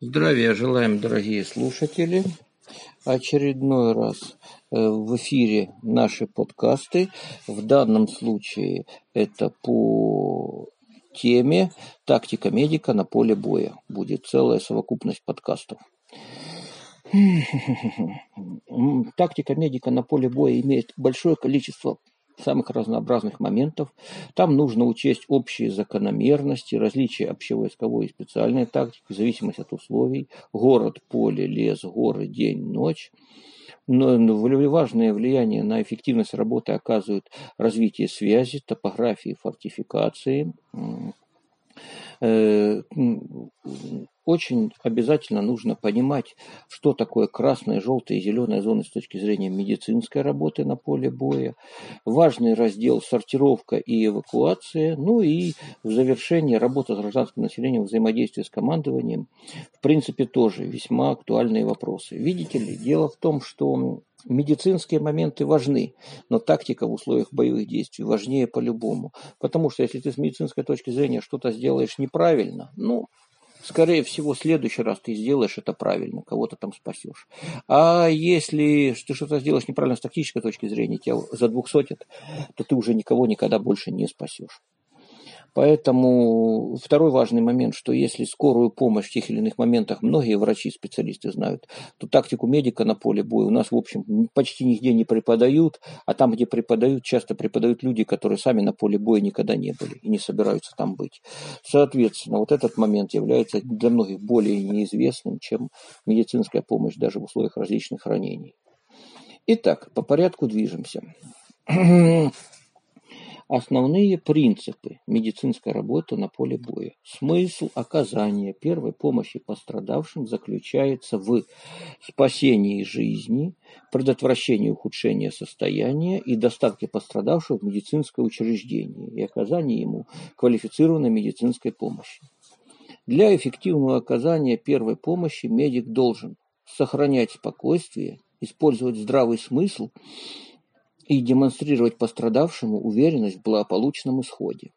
Здравия желаем, дорогие слушатели. Очередной раз э, в эфире наши подкасты. В данном случае это по теме «Тактика медика на поле боя». Будет целая совокупность подкастов. Тактика медика на поле боя имеет большое количество самых разнообразных моментов. Там нужно учесть общие закономерности, различия общевойсковой и специальной тактики, в зависимости от условий. Город, поле, лес, горы, день, ночь. Но важное влияние на эффективность работы оказывают развитие связи, топографии, фортификации, Э, очень обязательно нужно понимать, что такое красная, желтая и зеленая зоны с точки зрения медицинской работы на поле боя. Важный раздел сортировка и эвакуация. Ну и в завершении работа с гражданским населением, взаимодействие с командованием. В принципе, тоже весьма актуальные вопросы. Видите ли, дело в том, что Медицинские моменты важны, но тактика в условиях боевых действий важнее по-любому. Потому что если ты с медицинской точки зрения что-то сделаешь неправильно, ну, скорее всего, в следующий раз ты сделаешь это правильно, кого-то там спасешь. А если ты что-то сделаешь неправильно с тактической точки зрения, тебя задвухсотят, то ты уже никого никогда больше не спасешь. Поэтому второй важный момент, что если скорую помощь в тех или иных моментах многие врачи, специалисты знают, то тактику медика на поле боя у нас, в общем, почти нигде не преподают, а там, где преподают, часто преподают люди, которые сами на поле боя никогда не были и не собираются там быть. Соответственно, вот этот момент является для многих более неизвестным, чем медицинская помощь даже в условиях различных ранений. Итак, по порядку движемся. Основные принципы медицинской работы на поле боя. Смысл оказания первой помощи пострадавшим заключается в спасении жизни, предотвращении ухудшения состояния и доставке пострадавшего в медицинское учреждение и оказании ему квалифицированной медицинской помощи. Для эффективного оказания первой помощи медик должен сохранять спокойствие, использовать здравый смысл и демонстрировать пострадавшему уверенность в благополучном исходе.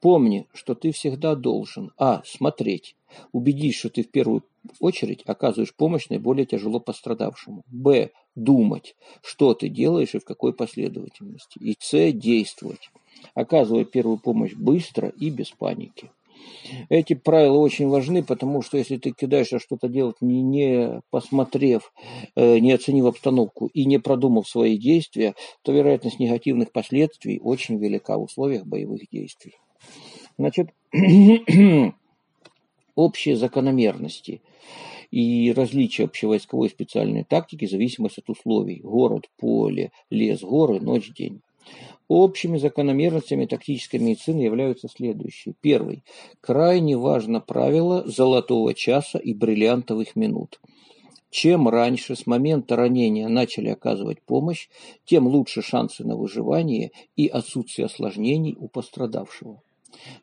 Помни, что ты всегда должен а. смотреть, убедись, что ты в первую очередь оказываешь помощь наиболее тяжело пострадавшему, б. думать, что ты делаешь и в какой последовательности, и с. действовать, оказывая первую помощь быстро и без паники. Эти правила очень важны, потому что если ты кидаешься что-то делать, не, не посмотрев, э, не оценив обстановку и не продумав свои действия, то вероятность негативных последствий очень велика в условиях боевых действий. Значит, общие закономерности и различия общевойсковой и специальной тактики в зависимости от условий. Город, поле, лес, горы, ночь, день. Общими закономерностями тактической медицины являются следующие. Первый. Крайне важно правило золотого часа и бриллиантовых минут. Чем раньше с момента ранения начали оказывать помощь, тем лучше шансы на выживание и отсутствие осложнений у пострадавшего.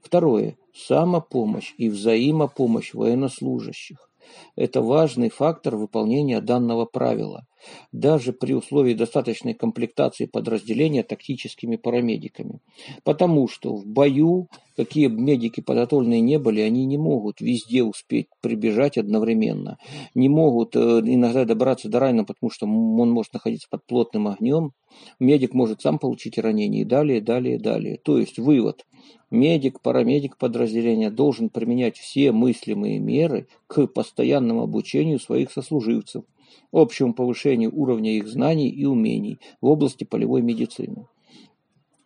Второе. Самопомощь и взаимопомощь военнослужащих. Это важный фактор выполнения данного правила даже при условии достаточной комплектации подразделения тактическими парамедиками. Потому что в бою, какие бы медики подготовленные не были, они не могут везде успеть прибежать одновременно. Не могут э, иногда добраться до раненого, потому что он может находиться под плотным огнем. Медик может сам получить ранение и далее, далее, далее. То есть вывод. Медик, парамедик подразделения должен применять все мыслимые меры к постоянному обучению своих сослуживцев – общему повышению уровня их знаний и умений в области полевой медицины.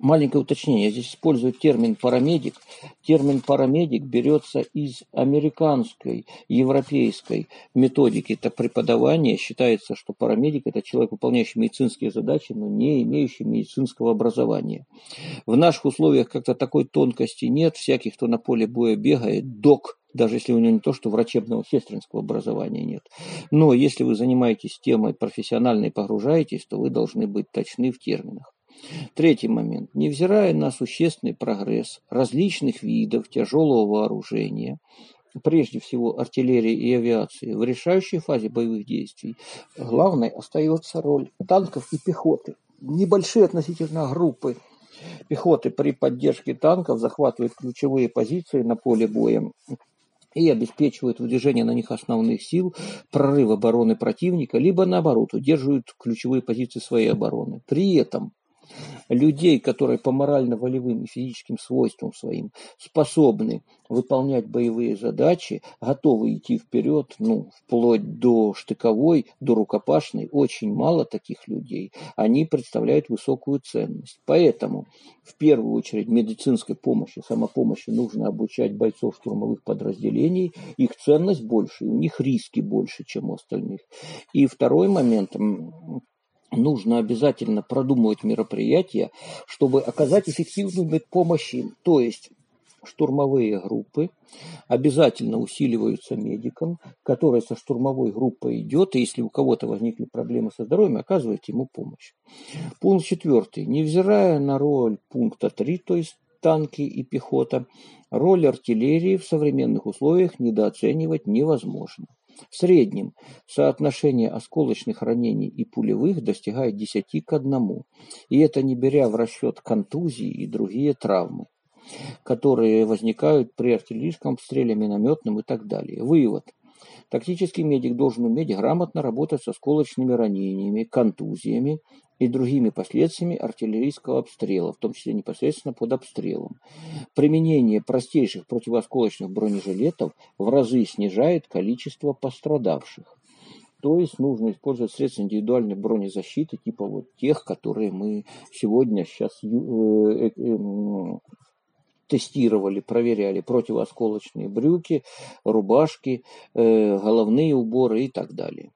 Маленькое уточнение. Я здесь использую термин парамедик. Термин парамедик берется из американской, европейской методики. Это преподавание. Считается, что парамедик это человек, выполняющий медицинские задачи, но не имеющий медицинского образования. В наших условиях как-то такой тонкости нет. Всяких, кто на поле боя бегает, док даже если у него не то, что врачебного сестринского образования нет. Но если вы занимаетесь темой профессионально и погружаетесь, то вы должны быть точны в терминах. Третий момент. Невзирая на существенный прогресс различных видов тяжелого вооружения, прежде всего артиллерии и авиации, в решающей фазе боевых действий главной остается роль танков и пехоты. Небольшие относительно группы пехоты при поддержке танков захватывают ключевые позиции на поле боя и обеспечивают выдвижение на них основных сил, прорыв обороны противника, либо наоборот удерживают ключевые позиции своей обороны. При этом людей, которые по морально-волевым и физическим свойствам своим способны выполнять боевые задачи, готовы идти вперед, ну, вплоть до штыковой, до рукопашной, очень мало таких людей. Они представляют высокую ценность. Поэтому в первую очередь медицинской помощи, самопомощи нужно обучать бойцов штурмовых подразделений. Их ценность больше, у них риски больше, чем у остальных. И второй момент, нужно обязательно продумывать мероприятия, чтобы оказать эффективную медпомощь. То есть штурмовые группы обязательно усиливаются медиком, который со штурмовой группой идет, и если у кого-то возникли проблемы со здоровьем, оказывает ему помощь. Пункт четвертый. Невзирая на роль пункта 3, то есть танки и пехота, роль артиллерии в современных условиях недооценивать невозможно. В среднем соотношение осколочных ранений и пулевых достигает 10 к 1, и это не беря в расчет контузии и другие травмы, которые возникают при артиллерийском обстреле, минометном и так далее. Вывод. Тактический медик должен уметь грамотно работать с осколочными ранениями, контузиями и другими последствиями артиллерийского обстрела, в том числе непосредственно под обстрелом. Применение простейших противоосколочных бронежилетов в разы снижает количество пострадавших. То есть нужно использовать средства индивидуальной бронезащиты, типа вот тех, которые мы сегодня сейчас э, э, тестировали, проверяли противоосколочные брюки, рубашки, головные уборы и так далее.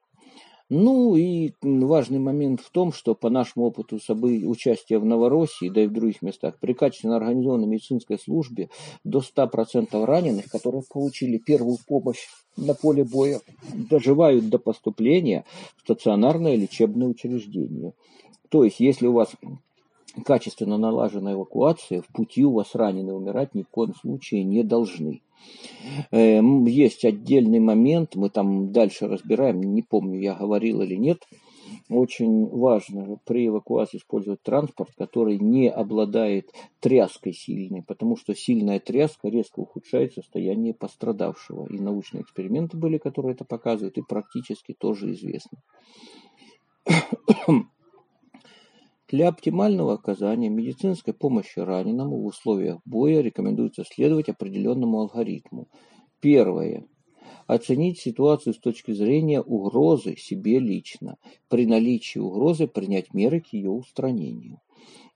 Ну и важный момент в том, что по нашему опыту событий участия в Новороссии, да и в других местах, при качественно организованной медицинской службе до 100% раненых, которые получили первую помощь на поле боя, доживают до поступления в стационарное лечебное учреждение. То есть, если у вас качественно налажена эвакуация, в пути у вас раненые умирать ни в коем случае не должны. Эм, есть отдельный момент, мы там дальше разбираем, не помню, я говорил или нет. Очень важно при эвакуации использовать транспорт, который не обладает тряской сильной, потому что сильная тряска резко ухудшает состояние пострадавшего. И научные эксперименты были, которые это показывают, и практически тоже известно. Для оптимального оказания медицинской помощи раненому в условиях боя рекомендуется следовать определенному алгоритму. Первое. Оценить ситуацию с точки зрения угрозы себе лично. При наличии угрозы принять меры к ее устранению.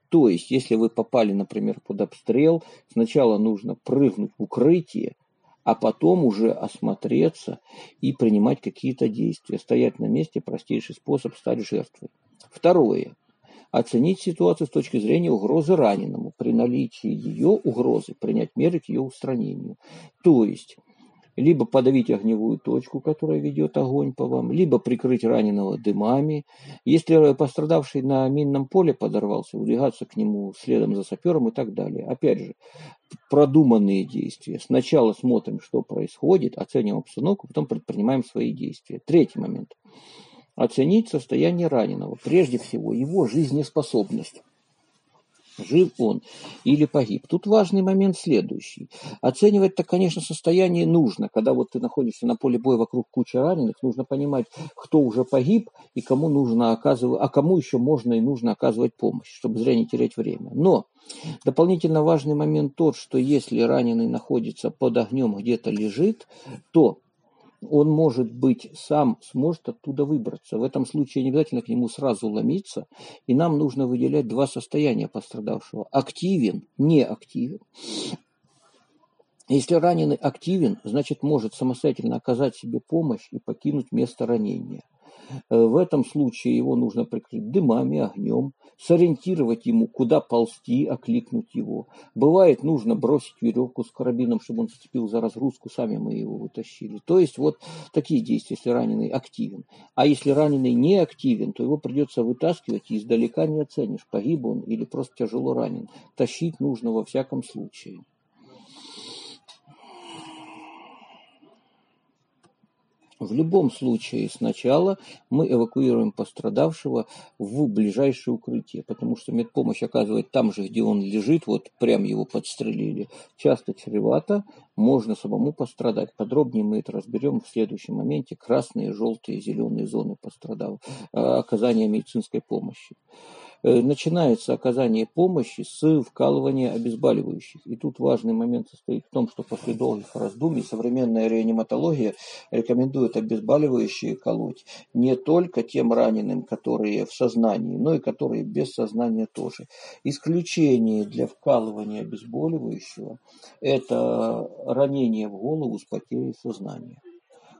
То есть, если вы попали, например, под обстрел, сначала нужно прыгнуть в укрытие, а потом уже осмотреться и принимать какие-то действия. Стоять на месте – простейший способ стать жертвой. Второе оценить ситуацию с точки зрения угрозы раненому, при наличии ее угрозы принять меры к ее устранению. То есть, либо подавить огневую точку, которая ведет огонь по вам, либо прикрыть раненого дымами. Если пострадавший на минном поле подорвался, удвигаться к нему следом за сапером и так далее. Опять же, продуманные действия. Сначала смотрим, что происходит, оцениваем обстановку, потом предпринимаем свои действия. Третий момент – оценить состояние раненого, прежде всего его жизнеспособность. Жив он или погиб. Тут важный момент следующий. Оценивать-то, конечно, состояние нужно. Когда вот ты находишься на поле боя вокруг кучи раненых, нужно понимать, кто уже погиб и кому нужно оказывать, а кому еще можно и нужно оказывать помощь, чтобы зря не терять время. Но дополнительно важный момент тот, что если раненый находится под огнем, где-то лежит, то он, может быть, сам сможет оттуда выбраться. В этом случае не обязательно к нему сразу ломиться, и нам нужно выделять два состояния пострадавшего. Активен, неактивен. Если раненый активен, значит может самостоятельно оказать себе помощь и покинуть место ранения. Э, в этом случае его нужно прикрыть дымами, огнем, сориентировать ему, куда ползти, окликнуть его. Бывает, нужно бросить веревку с карабином, чтобы он зацепил за разгрузку, сами мы его вытащили. То есть вот такие действия, если раненый активен. А если раненый не активен, то его придется вытаскивать и издалека не оценишь, погиб он или просто тяжело ранен. Тащить нужно во всяком случае. В любом случае сначала мы эвакуируем пострадавшего в ближайшее укрытие, потому что медпомощь оказывает там же, где он лежит, вот прям его подстрелили. Часто чревато, можно самому пострадать. Подробнее мы это разберем в следующем моменте. Красные, желтые, зеленые зоны пострадал, э, оказания медицинской помощи. Э, начинается оказание помощи с вкалывания обезболивающих. И тут важный момент состоит в том, что после долгих раздумий современная реаниматология рекомендует обезболивающие колоть не только тем раненым, которые в сознании, но и которые без сознания тоже. Исключение для вкалывания обезболивающего – это ранение в голову с потерей сознания.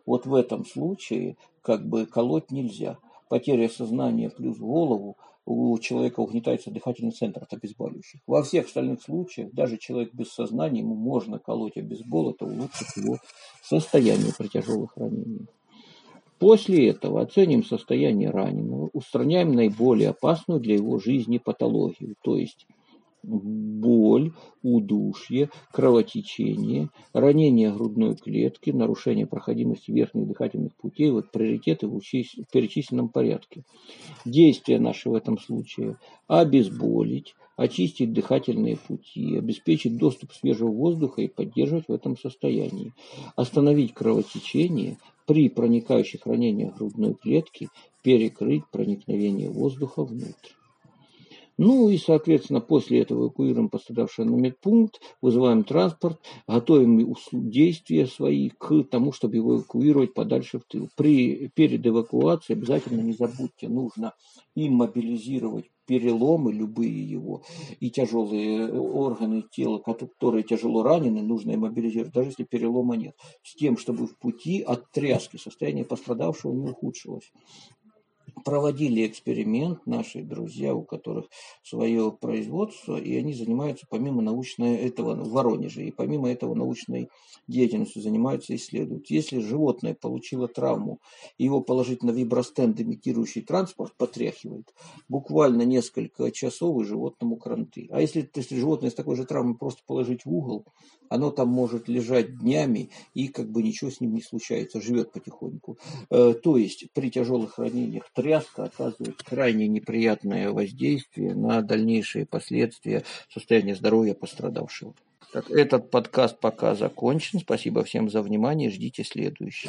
Вот в этом случае как бы колоть нельзя. Потеря сознания плюс голову – у человека угнетается дыхательный центр от обезболивающих. Во всех остальных случаях, даже человек без сознания, ему можно колоть обезбол, это улучшит его состояние при тяжелых ранениях. После этого оценим состояние раненого, устраняем наиболее опасную для его жизни патологию, то есть боль, удушье, кровотечение, ранение грудной клетки, нарушение проходимости верхних дыхательных путей, вот приоритеты в, в перечисленном порядке. Действия наши в этом случае – обезболить, очистить дыхательные пути, обеспечить доступ свежего воздуха и поддерживать в этом состоянии, остановить кровотечение, при проникающих ранениях грудной клетки перекрыть проникновение воздуха внутрь. Ну и, соответственно, после этого эвакуируем пострадавшего на медпункт, вызываем транспорт, готовим действия свои к тому, чтобы его эвакуировать подальше в тыл. При, перед эвакуацией обязательно не забудьте, нужно иммобилизировать переломы, любые его, и тяжелые органы тела, которые тяжело ранены, нужно иммобилизировать, даже если перелома нет, с тем, чтобы в пути от тряски состояние пострадавшего не ухудшилось проводили эксперимент наши друзья, у которых свое производство, и они занимаются помимо научной этого в Воронеже, и помимо этого научной деятельностью занимаются исследуют. Если животное получило травму, его положить на вибростенд, имитирующий транспорт, потряхивает, буквально несколько часов и животному кранты. А если, если животное с такой же травмой просто положить в угол, оно там может лежать днями, и как бы ничего с ним не случается, живет потихоньку. Э, то есть при тяжелых ранениях тряска оказывает крайне неприятное воздействие на дальнейшие последствия состояния здоровья пострадавшего. Так, этот подкаст пока закончен. Спасибо всем за внимание. Ждите следующий.